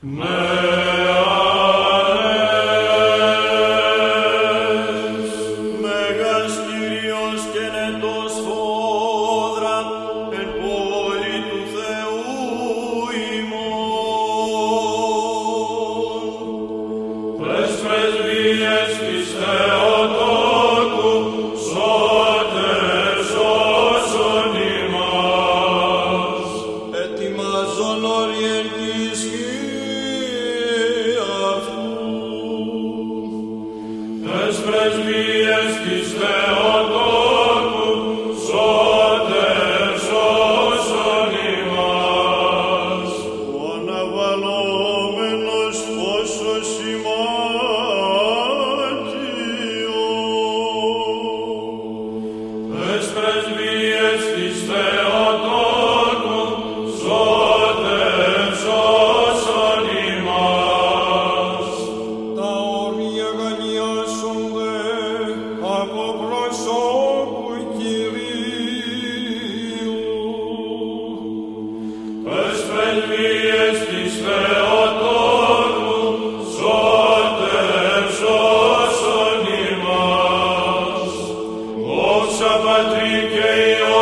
Με αρνες Με γαστήριος και νετοσφόδρα Ερπόρι του Θεού ημών Πλες πλες βιές της Θεοτόκου Σώτες όσον ημάς Ετοιμάζω νωριέν the Lord. Shabbat Rikei